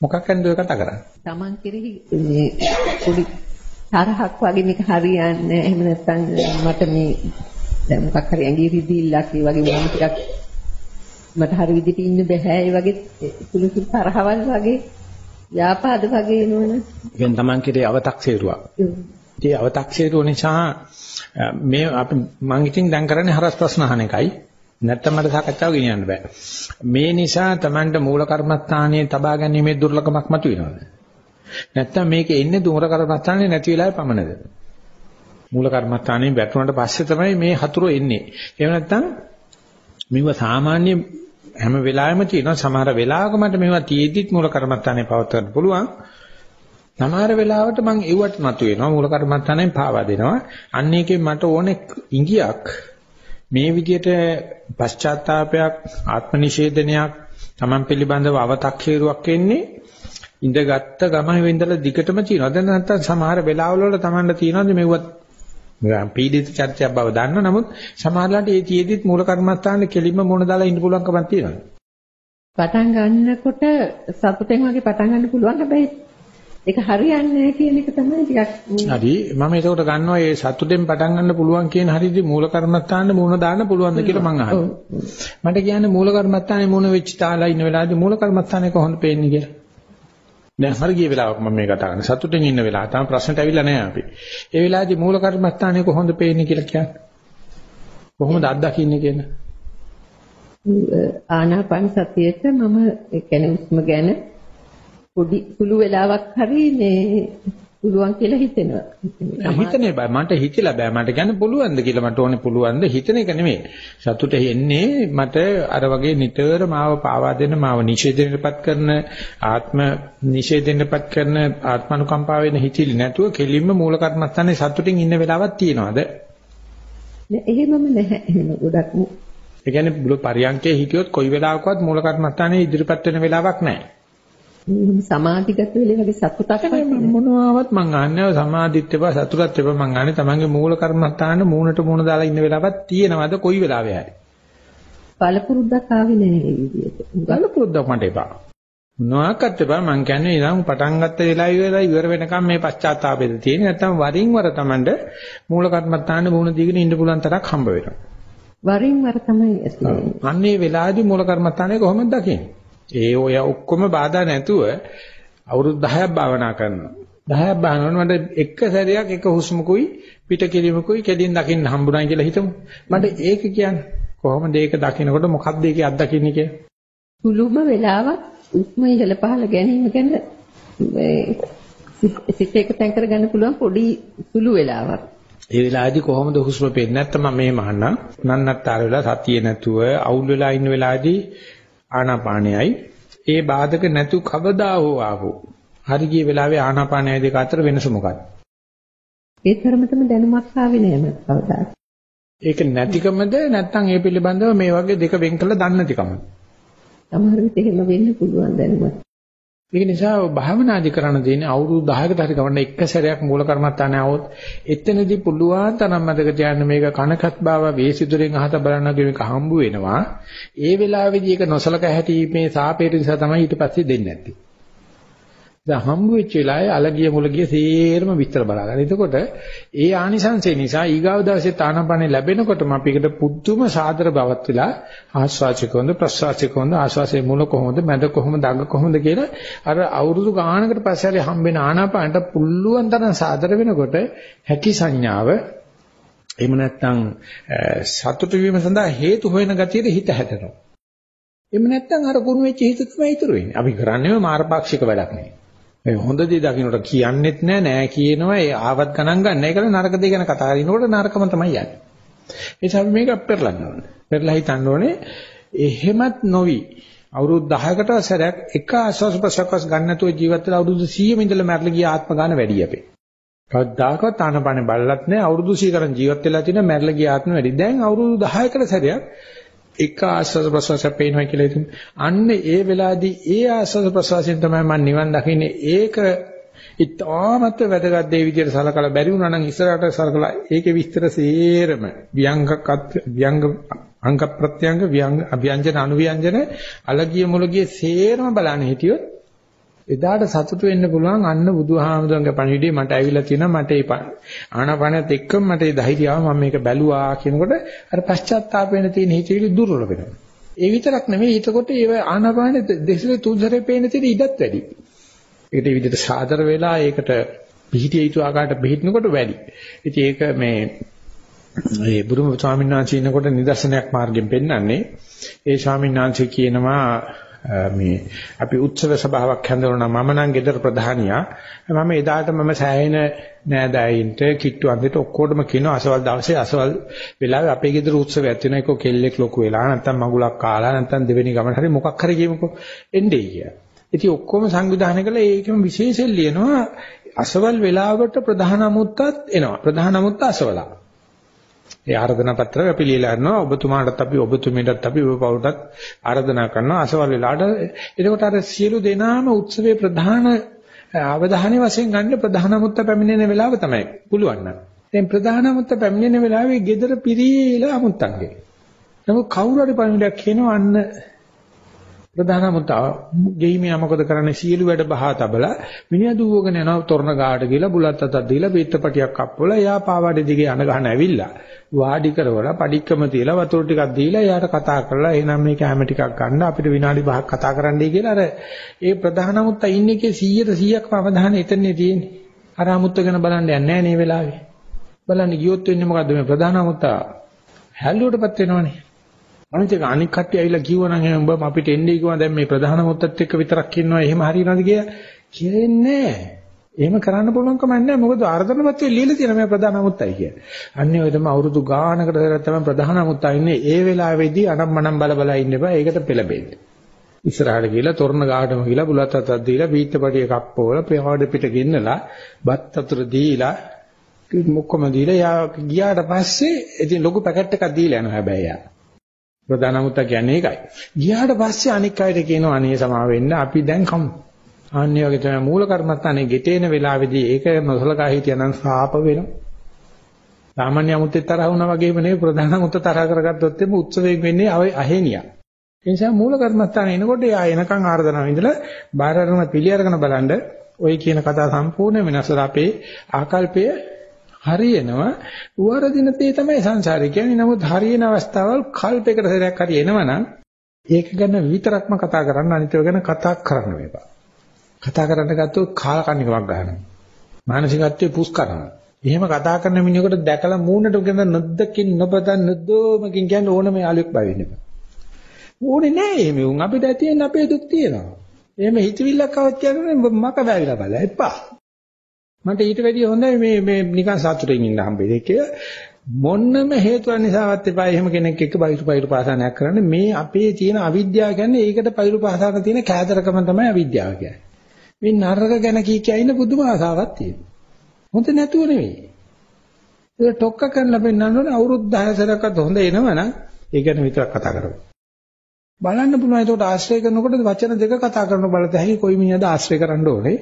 මොකක් ගැනද ඔය කතා කරන්නේ? Taman කෙරෙහි මේ පොඩි තරහක් වගේ මේක හරියන්නේ එහෙම නැත්නම් මට මේ දැන් මොකක් හරි ඇඟි රිදිල්ලක් ඒ වගේ මොනවා ටිකක් මට හරි විදිහට ඉන්න බෑ ඒ වගේ සුළු සුළු තරහවල් වගේ ව්‍යාපාද වගේ එනවනේ. ඉතින් Taman කෙරේ අව탁සේරුවක්. ඒ අව탁සේරුව නිසා මේ අපි මම ඉතින් දැන් කරන්නේ හරස් ප්‍රශ්න අහන එකයි. නැත්තම් මට සාකච්ඡාව ගෙනියන්න බෑ. මේ නිසා Tamanට මූල කර්මස්ථානයේ තබා ගැනීමේ දුර්ලභමක් මතුවෙනවද? නැත්තම් මේක එන්නේ දුර කර්මස්ථානේ නැති වෙලාවේ පමණද? මූල කර්මස්ථානේ වැටුණාට පස්සේ තමයි මේ හතුරු එන්නේ. එහෙම නැත්තම් මෙව සාමාන්‍ය හැම වෙලාවෙම තියෙනවා සමහර වෙලාවක මට මේවා තියෙද්දිත් මූල කර්මස්ථානේ පවත් ගන්න පුළුවන්. සමහර වෙලාවට මම එව්වට නතු වෙනවා මූල කර්මස්ථානෙන් පාවා දෙනවා. අන්න ඒකේ මට ඕනේ ඉංගියක් මේ විදිහට පශ්චාත්තාවපයක් ආත්ම නිෂේධනයක් Taman පිළිබඳව අව탁ෂේරුවක් එන්නේ ඉඳගත්ත ගමන වෙන්දලා දිගටම තියෙනවා. දැන් නැත්තම් සමහර වෙලාවල වල Tamanට තියෙනවාද මෙව්වත් පීඩිත චර්චයක් බව දන්න නමුත් සමහරලාට ඒ තියේදිත් මූල කර්මස්ථානේ කෙලින්ම මොන දාලා ඉන්න පුළුවන්කමක් තියෙනවා. පටන් ගන්නකොට සතුටෙන් වගේ පටන් ගන්න පුළුවන් හැබැයි ඒක හරියන්නේ කියන එක තමයි ටිකක් හරි මම ඒකට ගන්නවා මේ සතුටෙන් පටන් ගන්න පුළුවන් කියන හරියදී මූල කර්මස්ථානේ මූණ දාන්න පුළුවන්ද කියලා මං අහනවා. මට කියන්නේ මූල කර්මස්ථානේ මූණ වෙච්ච තාලා ඉන්න වෙලාවේදී මූල කර්මස්ථානේ කොහොමද පේන්නේ කියලා. දැන් හරි ගිය වෙලාවක මම මේ කතා කරන්නේ සතුටෙන් ඉන්න වෙලාව. තාම ප්‍රශ්නට ඇවිල්ලා නැහැ අපි. ඒ වෙලාවේදී මූල කර්මස්ථානේ කොහොමද පේන්නේ කියලා කියන්නේ. කොහොමද අත්දකින්නේ කියන? ආනාපාන සතියේට මම ඒ කියන්නේ උස්ම ගැන පොඩි සුළු වෙලාවක් හරි මේ පුළුවන් කියලා හිතෙනවා. හිතන්නේ බෑ මට හිතිලා බෑ මට කියන්න පුළුවන්ද කියලා මට ඕනේ පුළුවන්ද හිතන එක නෙමෙයි. සතුට එන්නේ මට අර වගේ නිතර මාව පාවා දෙන මාව නිෂේධයෙන්පත් කරන ආත්ම නිෂේධයෙන්පත් කරන ආත්මනුකම්පාව වෙන හිතිලි නැතුව කෙලින්ම මූල කර්මස්ථානේ සතුටින් ඉන්න වෙලාවක් තියනවාද? නෑ එහෙමම නැහැ. එහෙම ගොඩක් ඒ කියන්නේ පරියන්කේ හිටියොත් කොයි වෙලාවකවත් මූල කර්මස්ථානේ ඉදිරිපත් වෙන වෙලාවක් නැහැ. සමාධිගත වෙලේ වගේ සතුටක් මොනවාවත් මං අහන්නේ සමාධිත් එපා සතුටත් එපා මං අහන්නේ තමන්ගේ මූල කර්මස්ථාන මූණට මූණ දාලා ඉන්න වෙලාවක් තියෙනවද? කොයි වෙලාවෙ හරි. බලපුරුද්දක් ආවේ නැහැ මේ විදිහට. බලපුරුද්දක් මට එපා. මොනවාක්වත් එපා. මං කියන්නේ ඉතින් පටන් ගත්ත වෙලාව ඉවරයි. ඉවර වෙනකම් මේ පශ්චාත්තාපෙද තියෙන නැත්තම් වරින් වර තමන්ට මූල කර්මස්ථාන මූණ දීගෙන ඉන්න පුළුවන් තරක් හම්බ වෙනවා. වරින් වර තමයි ඇති අන්නේ වෙලාවේදී මූල කර්මස්ථානේ කොහොමද දකින්නේ ඒ ඔය ඔක්කොම බාධා නැතුව අවුරුදු 10ක් භාවනා කරනවා. 10ක් භාවනා මට එක සැරයක් එක හුස්මකුයි පිට කිරීමකුයි කෙලින් දකින්න හම්බුනායි කියලා හිතමු. මට ඒක කියන්නේ කොහොමද ඒක දකිනකොට මොකක්ද ඒකේ අත්දකින්නේ කියලා? සුළුම වෙලාවක් උස්ම ඉහළ පහළ ගැනීම ගැන සිත එක තැන් කරගන්න පුළුවන් පොඩි සුළු වෙලාවක්. ඒ වෙලාවේදී කොහොමද හුස්ම පෙන්නේ නැත්නම් මම මේ මහන්නම් නන්නත්තර වෙලා සතියේ නැතුව අවුල් වෙලා ඉන්න වෙලාවේදී ආනාපානයයි ඒ බාධක නැතු කවදා හෝ ආවෝ හරි ගිය වෙලාවේ ආනාපානයයි දෙක අතර වෙනස මොකක්ද? ඒ තරමටම දැනුමක් ආවේ නෑ මට කවදා. ඒක නැතිකමද නැත්නම් ඒ පිළිබඳව මේ වගේ දෙක වෙන් කළ දන්නේ නැතිකමද? සමහර විට එහෙම වෙන්න පුළුවන් දැනුමක්. ඒක නිසා භාවනාදි කරන්න තියෙන්නේ අවුරුදු 10කට හරි ගමන එක සැරයක් මූල කර්මත්තානේ આવොත් එතනදී පුළුවන් තරම් මතක තියාගන්න මේක කනකත් බාව වේසිදුරෙන් අහත බලන්න මේක හම්බ වෙනවා. ඒ වෙලාවේදී ඒක නොසලක හැටීමේ සාපේට නිසා තමයි ඊට පස්සේ දෙන්නේ නැත්තේ. දැන් හම්බ වෙච්ච වෙලාවේ අලගිය මුලගිය සේරම විස්තර බලා ගන්න. එතකොට ඒ ආනිසංසය නිසා ඊගාව දවසේ තානපනේ ලැබෙනකොටම අපිකට පුදුම සාදර බවක් වෙලා ආස්වාචකොන්ද ප්‍රසවාචකොන්ද ආස්වාසේ මුල කොහොමද මැද කොහොමද අග කොහොමද කියලා අර අවුරුදු ගානකට පස්සේ හරි හම්බෙන ආනාපානට පුළුවන් තරම් සාදර වෙනකොට හැකි සංඥාව එහෙම නැත්නම් සතුට වීම සඳහා හේතු හොයන ගතියට හිත හැදෙනවා. එහෙම නැත්නම් අර කුණු වෙච්ච හිත තමයි ඉතුරු වෙන්නේ. අපි කරන්නේ මාරපාක්ෂික වැඩක් නෙවෙයි. මේ හොඳ දේ දකින්නට කියන්නෙත් නෑ නෑ කියනවා ඒ ආවත් ගණන් ගන්න. ඒකල නරක දේ ගැන කතා කරනකොට නරකම තමයි යන්නේ. ඒ නිසා අපි මේක පෙරලන්න ඕනේ. පෙරලා හිතන්න ඕනේ එහෙමත් නොවි අවුරුදු 10කට සැරයක් එක ආස්වාස් ප්‍රසවාස ගන්න නැතුව ජීවත් වෙලා අවුරුදු 100 ඉඳලා මැරලා ගිය ආත්ම ගන්න වැඩි අපේ. කවදාකවත් ආනපනේ බලලත් නැහැ අවුරුදු 100 කරන් ජීවත් වෙලා තියෙන මැරලා ගිය ආත්ම වැඩි. දැන් අවුරුදු 10කට සැරයක් එක ආස්වාද ප්‍රසවාසයක් පේනවා කියලා හිතමු. අන්න ඒ වෙලාවේදී ඒ ආස්වාද ප්‍රසවාසයෙන් තමයි මම නිවන් දකින්නේ. ඒක ඉතාමත් වැදගත් දේ විදියට සලකලා බැරි වුණා නම් ඉස්සරහට සලකලා ඒකේ විස්තර සේරම ව්‍යංගකත් ව්‍යංග අංග ප්‍රත්‍යංග ව්‍යංග අභ්‍යංජන අනුව්‍යංජන අලගිය මුලගිය සේරම බලන්න හිටියොත් එදාට සතුටු වෙන්න පුළුවන් අන්න බුදුහාමුදුරන්ගේ පණිවිඩය මට ඇවිල්ලා තියෙනවා මට ඒ ආනාපානයත් එක්කම මට ඒ ධෛර්යය ආව මම මේක බැලුවා කියනකොට අර පශ්චාත්තාප වෙන තියෙන හිතවිලි දුර්වල වෙනවා. ඒ විතරක් නෙමෙයි හිතකොට ඒ ආනාපානෙ දෙසලේ තුන්සරේ පේන තියෙන ඉඩත් වැඩි. ඒකට මේ විදිහට සාදර වෙලා ඒකට පිහිටිය යුතු ආකාරයට පිහිටනකොට වැඩි. ඉතින් ඒක මේ ඒ බුදුම ස්වාමීන් වහන්සේ ඉන්නකොට නිදර්ශනයක් මාර්ගයෙන් පෙන්වන්නේ ඒ ස්වාමීන් වහන්සේ කියනවා මේ අපි උත්සව සභාවක් හැඳවනවා මම නම් ගෙදර ප්‍රධානියා මම එදාට මම සෑහෙන නෑදෑයින්ට කිට්ටු අන්දිට ඔක්කොටම කියනවා අසවල් දවසේ අසවල් වෙලාවේ අපේ ගෙදර උත්සවයක් තියෙනවා ඒක කෙල්ලෙක් ලොකු වෙලා නැත්තම් මගුලක් කාලා නැත්තම් දෙවෙනි ගමන හරි මොකක් හරි කියමුකෝ එන්නේ කියලා. ඉතින් ඔක්කොම සංවිධානය කළා ඒකම විශේෂයෙන් ලියනවා අසවල් වෙලාවට ප්‍රධාන අමුත්තත් එනවා. ප්‍රධාන අමුත්ත අසවලා. ඒ ආරාධනා පත්‍රය අපි ලියලා යනවා. ඔබතුමාටත් අපි ඔබතුමීටත් අපි ඔබ පවුටත් ආරාධනා කරනවා. අසවල් වෙලාවට එතකොට අර සියලු දෙනාම උත්සවයේ ප්‍රධාන අවධානය වශයෙන් ගන්න ප්‍රධාන මුත්ත පැමිණෙන වෙලාව තමයි පුළුවන් නම්. දැන් ප්‍රධාන මුත්ත පැමිණෙන වෙලාවේ gedara පිරීලා අමුත්තන්ගේ. නමුත් කවුරු හරි පණිවිඩයක් කියනවා අන්න ප්‍රධානමත ගෙයිමියා මොකද කරන්නේ? සියලු වැඩ බහා තබලා මිනිහා දුවගෙන යනවා තොරණ ගාඩ ගිහලා බුලත් අතක් දීලා පිටපටියක් අප්පවලා එයා පාවාඩේ දිගේ අන ගහන ඇවිල්ලා වාඩි කරවලා padikකම තියලා වතුර ටිකක් දීලා එයාට කතා කරලා එහෙනම් මේක හැම ටිකක් ගන්න අපිට විනාඩි 5ක් කතා කරන්නයි කියලා. අර ඒ ප්‍රධානමුත්ත ඉන්නේ කේ 100ට 100ක්ම අවධානය එතනනේ තියෙන්නේ. අර අමුත්ත ගැන බලන්න යන්නේ නැහැ නේ වෙලාවේ. බලන්න ගියොත් වෙන්නේ මොකද්ද? මේ ප්‍රධානමුත්ත හැල්ලුවටපත් වෙනවනේ. අනිත් එක අනික් කට්ටිය ඇවිල්ලා කිව්වනම් එහෙනම් උඹ අපිට එන්නේ කිව්වා දැන් මේ ප්‍රධාන මුත්තත් එක්ක විතරක් ඉන්නවා එහෙම හරියනවද කියලා කියන්නේ එහෙම කරන්න පුළුවන් කමක් නැහැ මොකද ආර්ධන පත්‍රයේ ලියලා තියෙන මේ ප්‍රධාන මුත්තයි කියලා. අන්නේ ඔය තමයි අවුරුදු ගානකට දෙයක් තමයි ප්‍රධාන මුත්තා ඉන්නේ ඒ වෙලාවේදී අනම්මනම් බල බල ඉන්න එපා ඒකට පෙළඹෙන්න. ඉස්සරහට ගිහලා තොරණ ගාඩම ගිහලා බුලත් අතක් දීලා බීත්තපටිය කප්පවල පෙවඩ පිට ගෙන්නලා බත් අතුර දීලා මොක්කම දීලා යා ගියාට පස්සේ ඉතින් ලොකු පැකට් එකක් දීලා යනවා හැබැයි යා. ප්‍රධාන මුත්ත කියන්නේ ඒකයි. ගියාට පස්සේ අනික් අයට කියනවා අනේ සමා වෙන්න අපි දැන් කමු. අන්නේ වගේ තමයි මූල කර්මස්ථානේ ගෙටේන වෙලාවේදී ඒක නොසලකා හිටියනම් සාප වෙනවා. සාමාන්‍ය මුත්තේ තරහ වුණා වගේම නෙවෙයි ප්‍රධාන මුත්ත තරහ කරගත්තොත් එimhe උත්සවයෙන් වෙන්නේ අහේනියක්. ඒ නිසා මූල කර්මස්ථානේ එනකොට යා එනකන් ආර්දනාව ඉඳලා බාහිර අරගෙන පිළි අරගෙන බලන්න ওই කියන කතා සම්පූර්ණ වෙනසලා අපේ ආකල්පය හරියනවා. උවරදින තේ තමයි සංසාරේ කියන්නේ. නමුත් හරියන අවස්ථාවල් කල්පයකට සැරයක් හරි එනවනම් ඒක ගැන විතරක්ම කතා කරන්න අනිත් ඒවා ගැන කතා කරන්න මේපා කතා කරන්න ගත්තොත් කාල කන්නිකමක් ගන්නවා. මානසිකත්වයේ පුස් කරනවා. එහෙම කතා කරන මිනිහෙකුට දැකලා මූණට ගෙන නොදකින් නොබදන් නොදෝමකින් කියන්නේ ඕනම යාළුවෙක් බය වෙන්න බෑ ඕනේ නෑ එහෙම උන් අපිට ඇතිවෙන අපේ දුක් තියෙනවා. එහෙම හිතවිල්ලක් આવත් කියන්නේ මක බෑවිලා බලලා එපා. මට ඊට වැඩිය හොඳයි මේ මේ නිකන් සතුටින් ඉන්න හම්බෙන්නේ. කියලා මොන්නම හේතුවක් නිසාවත් එපා. එහෙම කෙනෙක් එක්ක බයිරු පයිරු පාසනයක් කරන්න මේ අපේ තියෙන අවිද්‍යාව කියන්නේ ඒකට පයිරු පාසන තියෙන කෑදරකම තමයි අවිද්‍යාව කියන්නේ. මේ නරක ගැන කී කිය ඉන්න පුදුම ආසාවක් තියෙනවා. හොඳ නැතුව නෙවෙයි. ඒක ටොක්ක කරලා පෙන්නන්න ඕනේ අවුරුදු 10 සැරයක්වත් හොඳ එනවනම් ඒ ගැන විතරක් කතා කරමු. බලන්න පුළුවන්. ඒකට ආශ්‍රය කරනකොට වචන දෙක කතා කරන බලත හැකි කොයි මිනිහද ආශ්‍රය කරන්න ඕනේ?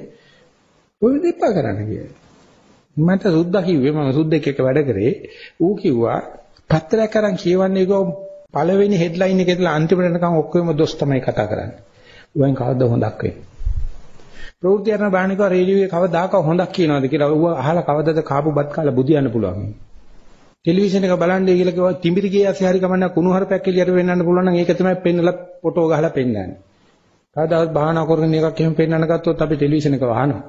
ඔය දෙපා කරන්න කියලා. මට සුද්දා කිව්වේ මම සුද්දෙක් එක්ක වැඩ කරේ. ඌ කිව්වා පත්‍රයක් අරන් කියවන්නේ කෝ පළවෙනි හෙඩ්ලයින් එකේ ඉඳලා අන්තිමට යනකම් ඔක්කොම දොස් තමයි කතා කරන්නේ. ඌෙන් කවද්ද හොඳක් වෙන්නේ. ප්‍රවෘත්ති කරන බාණික රේඩියෝයේ කවදාක හොඳක් කියනවාද කියලා ඌ අහලා කවදද කාපු බත් කාලා බුදියන්න පුළුවන්. ටෙලිවිෂන් එක බලන්නේ කියලා කිව්වා තිඹිරි ගියේ ඇසි හරි කමන්න කුණු හරපයක් එළියට වෙන්නන්න පුළුවන් නම් ඒක තමයි පෙන්නලා ෆොටෝ ගහලා පෙන්නන්නේ. කවදාවත් භාවනා කරන එකක් එහෙම පෙන්වන්න ගත්තොත් අපි ටෙලිවිෂන් එක වහනවා.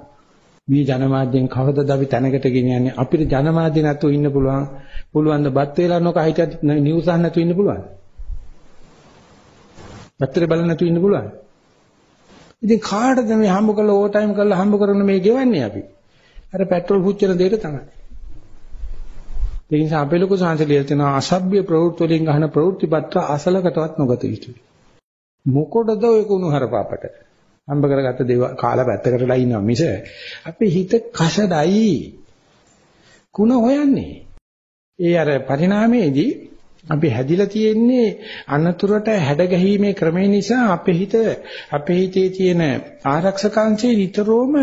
මේ ජනමාධ්‍යෙන් කවදද අපි තැනකට ගෙනියන්නේ? අපිට ජනමාධ්‍ය නැතුව ඉන්න පුළුවන්. පුළුවන් ද බත් වේලා නොක හිටියත් නිවුස් අහන්න නැතුව ඉන්න පුළුවන්? පත්‍රේ බලන්න නැතුව ඉන්න පුළුවන්? ඉතින් කාටද මේ හම්බ කරලා ඕවර් ටයිම් කරලා හම්බ කරන මේ ගෙවන්නේ අපි? අර පෙට්‍රල් පුච්චන දෙයට තමයි. ඒ නිසා අපේ ලොකු සංසලියල් තියෙනවා අසභ්‍ය ප්‍රවෘත්ති වලින් ගන්න ප්‍රවෘත්ති පත්‍ර අසලකටවත් නොගත යුතුයි. මොකටද ඔය කුණු හරපාපට? හම්බ කරගත්ත දේවල් කාලා පැත්තකටලා ඉන්නවා මිස අපේ හිත කසඩයි කුණ හොයන්නේ ඒ අර පරිණාමයේදී අපි හැදිලා තියෙන්නේ අනතුරට හැඩ ගැහිීමේ ක්‍රමය නිසා අපේ හිත අපේ හිතේ තියෙන ආරක්ෂකාංශයේ නිතරම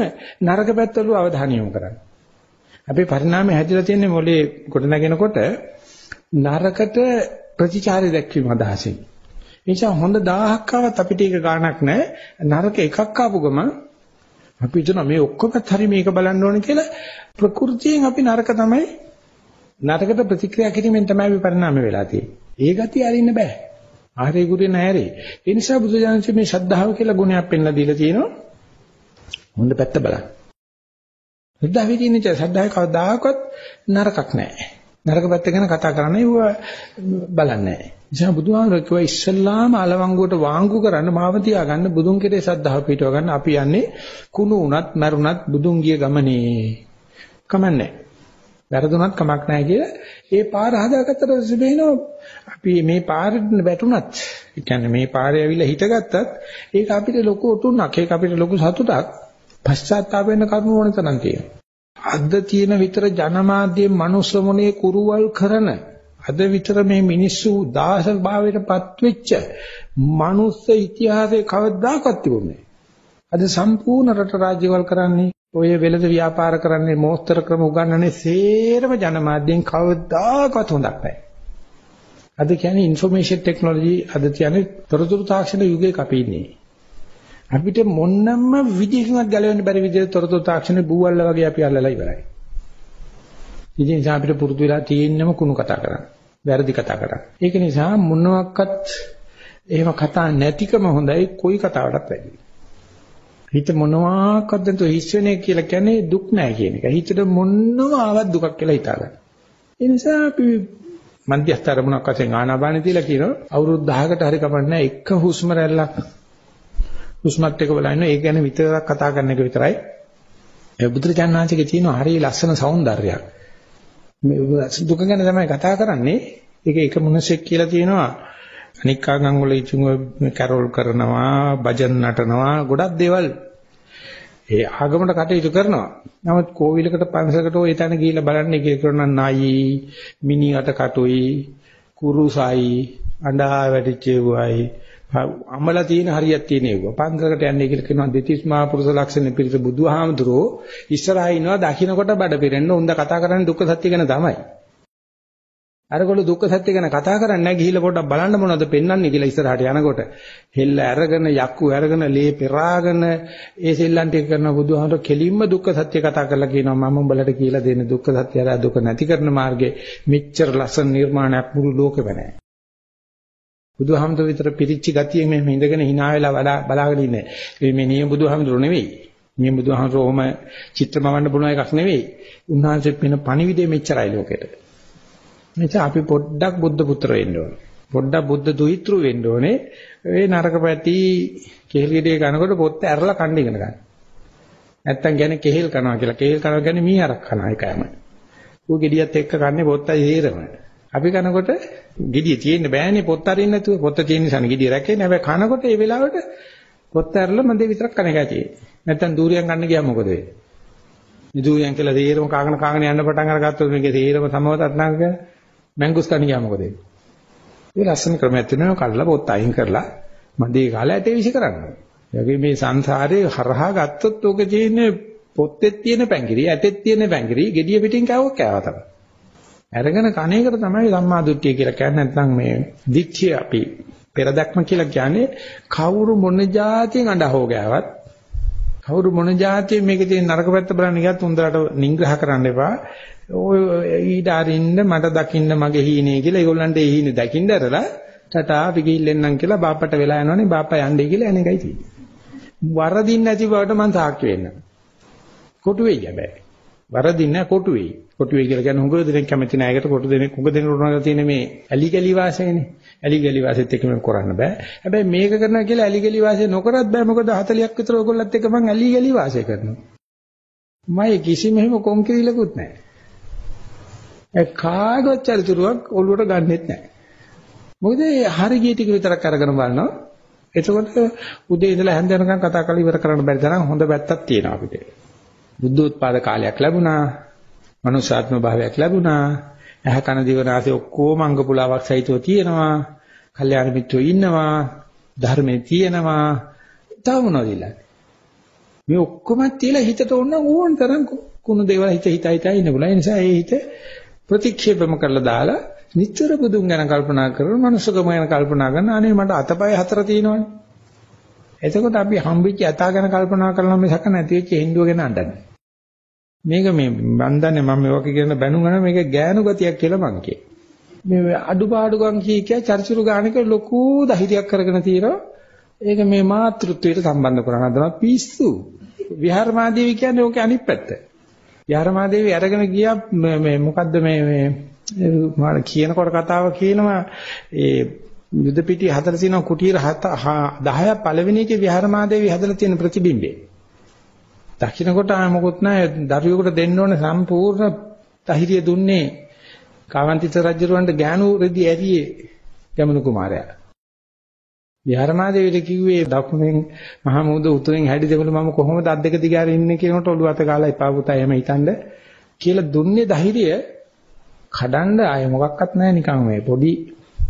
නරක පැත්තවල අවධානය යොමු කරන්නේ. අපේ පරිණාමය හැදිලා තියෙන්නේ මොලේ කොට නැගෙනකොට නරකට ප්‍රතිචාරය දැක්වීම අදහසින්. නිසා හොඳ 1000ක් ආවත් අපිට ඒක ගාණක් නැහැ. නරක එකක් ආපු ගම අපි හිතනවා මේ ඔක්කොමත් හරි මේක බලන්න ඕනේ කියලා ප්‍රകൃතියෙන් අපි නරක තමයි නරකට ප්‍රතික්‍රියා කිරීමෙන් තමයි අපි පරිණාමය වෙලා තියෙන්නේ. ඒ ගතිය අරින්න බෑ. ආරේ ගුරේ නැහැරේ. ඒ නිසා බුදුජානක මේ ශ්‍රද්ධාව කියලා ගුණයක් පෙන්ලා දීලා තියෙනවා. හොඳ පැත්ත බලන්න. ශ්‍රද්ධාවේ තියෙන ශ්‍රද්ධාවේ කවදාකවත් නරකක් නැහැ. නරක පැත්ත ගැන කතා කරන්නේ ඌ බලන්නේ නැහැ. නිසා බුදුහාමුදුරුවෝ කිව්වා ඉස්සල්ලාම අලවංගුවට වාංගු කරන්න මාව තියාගන්න බුදුන් කෙරේ ශ්‍රද්ධාව පිටව ගන්න අපි යන්නේ කුණු උනත් මරුණත් බුදුන් ගිය ගමනේ. කමන්නේ. වැරදුනත් කමක් නැහැ කියලා ඒ පාර හදාගත්තට සිබේනෝ අපි මේ පාරට වැටුණත් ඒ කියන්නේ මේ පාරේ ඇවිල්ලා හිටගත්තත් ඒක අපිට ලොකු උතුණක් ඒක අපිට ලොකු සතුටක් පශ්චාත්තාප වෙන්න කරුණු ඕන තරම් තියෙනවා. අද තියෙන විතර ජනමාධ්‍යයේ මනුස්ස මොනේ කුරුවල් කරන අද විතර මේ මිනිස්සු දාස භාවයටපත් වෙච්ච මනුස්ස ඉතිහාසයේ කවදාකවත් තිබුණේ අද සම්පූර්ණ රට රාජ්‍යවල් කරන්නේ ඔය වෙළඳ ව්‍යාපාර කරන්නේ මෝස්තර ක්‍රම උගන්වන්නේ සේරම ජනමාධ්‍යෙන් කවදාකවත් හොඳක් නැහැ. අද කියන්නේ ইনফরমේෂන් ටෙක්නොලොජි අද කියන්නේ තොරතුරු තාක්ෂණ යුගයක අපි ඉන්නේ. අපිට මොන්නම්ම විදිහකින්වත් ගැලවෙන්න බැරි විදිහට තොරතුරු තාක්ෂණේ බූවල්ල වගේ අපි අල්ලලා ඉවරයි. ඉතින් අපිට පුරුදු වෙලා තියෙන්නම කුණු කතා කරන්න. වැරදි කතා කරන්න. ඒක නිසා මොනවාක්වත් එහෙම කතා නැතිකම හොඳයි කොයි කතාවටත් වැඩියි. හිත මොනවාක්වත් නැතුව හිස් වෙන එක කියලා කියන්නේ දුක් නැහැ කියන එක. හිතට මොනම ආවත් දුකක් කියලා හිතාගන්න. ඒ නිසා අපි මන්දියස්තර අරමුණක් වශයෙන් ආනාපානෙ තියලා කියනවා අවුරුදු 10කට හරි කමන්නේ එක හුස්ම රැල්ලක් හුස්මත් එක බලනවා ඒක ගැන විතරක් කතා කරන එක විතරයි. ඒ බුදුරජාණන් වහන්සේගේ තියෙන හරිය ලස්සන సౌందර්යයක්. මේ දුක ගැන තමයි කතා කරන්නේ. ඒක එක මොනසෙක් කියලා තියෙනවා. අනික්කා ගංගොල ඉචුංග කැරොල් කරනවා, භජන් නටනවා, ගොඩක් දේවල් ඒ ආගමකට කටයුතු කරනවා. නමුත් කෝවිලකට පන්සලකට ඔය තැන ගිහිල්ලා බලන්නේ කියලා කරන නයි, මිනිකට කටුයි, කුරුසයි, අඬා වැටිච්ච වුවයි, අමල තියෙන හරියක් තියෙන ඒවා. පන්සලකට යන්නේ කියලා කියනවා දෙතිස් මහා පුරුෂ ලක්ෂණ පිළිස බුදුහාමුදුරෝ ඉස්සරහා ඉනවා දකින්නකොට බඩ පිරෙන්න උන්ද කතා කරන්නේ දුක්ඛ සත්‍ය ගැන තමයි. අරගොල්ලෝ දුක්ඛ සත්‍ය ගැන කතා කරන්නේ නැහැ ගිහිල්ලා පොඩ්ඩක් බලන්න මොනවද පෙන්වන්නේ කියලා ඉස්සරහට යනකොට හෙල්ල අරගෙන යක්කු අරගෙන ලේ පෙරාගෙන ඒ සෙල්ලම් ටික කරන බුදුහාමර කෙලින්ම දුක්ඛ සත්‍ය කතා කරලා කියනවා මම උඹලට කියලා දෙන දුක්ඛ සත්‍ය අර දුක නැති කරන මාර්ගේ මෙච්චර ලස්සන නිර්මාණයක් මුළු ලෝකෙම නැහැ බුදුහාමර විතර පිරිච්ච ගතියෙන් මේ ඉඳගෙන hina වෙලා බලාගෙන ඉන්නේ මේ නියම බුදුහාමර නෙවෙයි මේ බුදුහාමර ඔහම චිත්‍රමවන්න බුණ එකක් නෙවෙයි උන්වහන්සේ පින පණිවිඩය මෙච්චරයි ලෝකෙට නිසා අපි පොඩ්ඩක් බුද්ධ පුත්‍ර වෙන්න ඕනේ. පොඩ්ඩක් බුද්ධ දුහිතෘ වෙන්න ඕනේ. ඒ නරක පැති කෙහෙල් ගෙඩිය කනකොට පොත්ත ඇරලා කන්න ඉගෙන ගන්න. නැත්තම් කියන්නේ කෙහෙල් කනවා කියලා. කෙහෙල් කනවා කියන්නේ මී අරක් කන එකම. ඌ ගෙඩියත් එක්ක කන්නේ පොත්තයි හේරම. අපි කනකොට ගෙඩිය තියෙන්න බෑනේ පොත්ත අරින්න නැතුව. පොත්ත තියෙන නිසා ගෙඩිය රැකෙන්නේ. හැබැයි කනකොට ඒ වෙලාවට පොත්ත ඇරලා මන්දේ විතරක් කන එකයි තියෙන්නේ. නැත්තම් දූරියන් ගන්න ගියාම මොකද වෙන්නේ? දූරියන් කියලා තේරම කාගෙන කාගෙන යන්න පටන් අරගත්තොත් මේකේ තේරම සමවතත් නැංග මැංගුස් කන්න ගියා මොකද වෙන්නේ? ඒ ලස්සන ක්‍රමයක් තියෙනවා කල්ලා පොත් අයින් කරලා මන්දේ කාලේ ඇටේ විසි කරන්න. ඒ මේ සංසාරේ හරහා ගත්තොත් ඕක තියෙන්නේ පොත්තේ තියෙන පැංගිරි, ඇතේ තියෙන පැංගිරි, gediya පිටින් කෑවොත් කෑවා තමයි. අරගෙන කණේකට තමයි සම්මා දුට්ඨිය කියලා කියන්නේ නැත්නම් මේ දික්ඛිය අපි පෙරදක්ම කියලා කියන්නේ කවුරු මොන જાතියෙන් අඬ හො ගෑවත් කවුරු මොන જાතියෙන් මේකේ තියෙන නරක පැත්ත බලන්න ගියත් උන්දලට නිග්‍රහ කරන්න එපා. ඔය ඊට අරින්න මට දකින්න මගේ හීනේ කියලා ඒගොල්ලන්ට ඒ හීනේ දකින්න ඇරලා ටටා අපි ගිහිල්ලෙන්නම් කියලා බාපට වෙලා යනවනේ බාපා යන්නේ කියලා එන එකයි තියෙන්නේ. වරදින්න නැති බවට මම සාක්ෂි වෙන්න. කොටු වෙයි හැබැයි. වරදින්න නැහැ කොටු වෙයි. කොටු වෙයි කියලා කියන්නේ හුඟ දෙනෙක් කැමති නැහැ. ඒකට කොටු දෙනෙක් හුඟ දෙනෙක් උනලා තියෙන මේ ඇලි ගලි වාසයනේ. ඇලි ගලි වාසෙත් එක්ක මම කරන්න බෑ. හැබැයි මේක කරනවා කියලා ඇලි ගලි වාසය නොකරත් බෑ. මොකද 40ක් විතර ඔයගොල්ලත් එක්ක මම ඇලි ගලි වාසය කරනවා. මම කිසිම එහෙම කොන්කිරිලකුත් නැහැ. ඒ කාගවත් චරිචුරුවක් ඔළුවට ගන්නෙත් නැහැ. මොකද හරි ගිය ටික විතරක් අරගෙන බලනවා. එතකොට උදේ ඉඳලා හැන්ද වෙනකන් කතා කරලා ඉවර කරන්න බැරි තරම් හොඳ පැත්තක් තියෙනවා අපිට. බුද්ධෝත්පාද කාලයක් ලැබුණා. මනුෂ්‍යාත්ම භාවයක් ලැබුණා. ඇහ කන දිව නාසය ඔක්කොම අංග පුලාවක් සහිතව තියෙනවා. කල්යාණ මිත්‍රෝ ඉන්නවා. ධර්මයේ තියෙනවා. තව මොනවද මේ ඔක්කොම තියලා හිතට ඕන ඕන තරම් කුණු දේවල් හිත හිත හිත ඉන්න බුලා. ඒ නිසා ඒ හිත ප්‍රතික්ෂේපම කරලා දාලා නිතර බුදුන් ගැන කල්පනා කරන මනුස්සකම ගැන කල්පනා කරන අනේ මට අතපය හතර තියෙනවනේ. එතකොට අපි හම්බෙච්ච යථා ගැන කල්පනා කරලා මිසක නැති වෙච්ච හින්දුව ගැන අඬන්නේ. මේක මේ මන් දන්නේ මම මේ වගේ කියන බැනුම් ගන්න මේක ගෑනු ගතියක් කියලා මං කියේ. මේ අඩුපාඩුකම් කී කිය චර්චුරු ගානක ලොකු ධෛර්යයක් කරගෙන තියෙනවා. ඒක මේ මාතෘත්වයට සම්බන්ධ කරන හදනවා පිස්සු. විහාරමාදේවි කියන්නේ ඕකේ අනිත් පැත්ත. විහාරමාදේවි අරගෙන ගියා මේ මොකද්ද මේ මේ මාර කියනකොට කතාව කියනවා ඒ යුද පිටි හතර තියෙන කුටීර 10 පළවෙනි එකේ විහාරමාදේවි හදලා තියෙන ප්‍රතිබිම්බේ. දකින්න කොට ආ මොකොත් නැහැ දරුවෙකුට දෙන්න ඕනේ සම්පූර්ණ ධෛර්යය දුන්නේ කාවන්තිස රජුරවන්ට ගෑනු රෙදි ඇරියේ යමනු කුමාරයා. විහාරමාදේවිට කිව්වේ දකුණෙන් මහා මුහුද උතුරෙන් හැඩි දෙවල මම කොහොමද අත් දෙක දිගාර ඉන්නේ කියනකොට ඔළුව අත ගාලා එපා පුතා එහෙම හිතන්න කියලා දුන්නේ ධෛර්යය කඩන්න ආය මොකක්වත් නැහැ නිකන් මේ පොඩි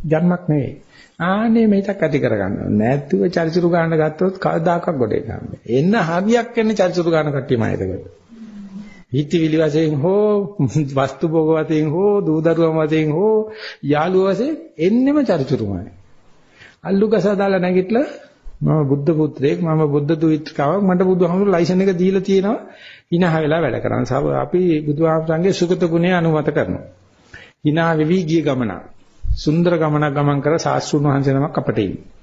ජන්මක් නෙවෙයි. ආනේ මේක ඇති කරගන්න ඕනේ. නැත්තුව චරිචුරු ගන්න ගත්තොත් කවදාකවත් ගොඩේ ගන්න. එන්න හරියක් වෙන්නේ චරිචුරු ගන්න කට්ටියමයි එතකොට. හිතවිලි වශයෙන් හෝ වස්තු භෝග වශයෙන් හෝ දූ දරුවන් වශයෙන් හෝ යාළුවෝ වශයෙන් එන්නෙම චරිචුරුමයි. අල්ලු ගසා දාලා නැගිටලා මම බුද්ධ පුත්‍රයෙක් මම බුද්ධ දුහිතකාවක් මට බුදුහාමුදුරු ලයිසන් එක දීලා තියෙනවා hina වෙලා වැඩ කරන්න. අපි බුදුහාමුදුරන්ගේ සුගත ගුණය අනුමත කරනවා. hina වෙවි ගිය ගමන. සුන්දර ගමනක් ගමන් කර සාස්ෘණ වහන්සේ නමක් අපට ඉන්නේ.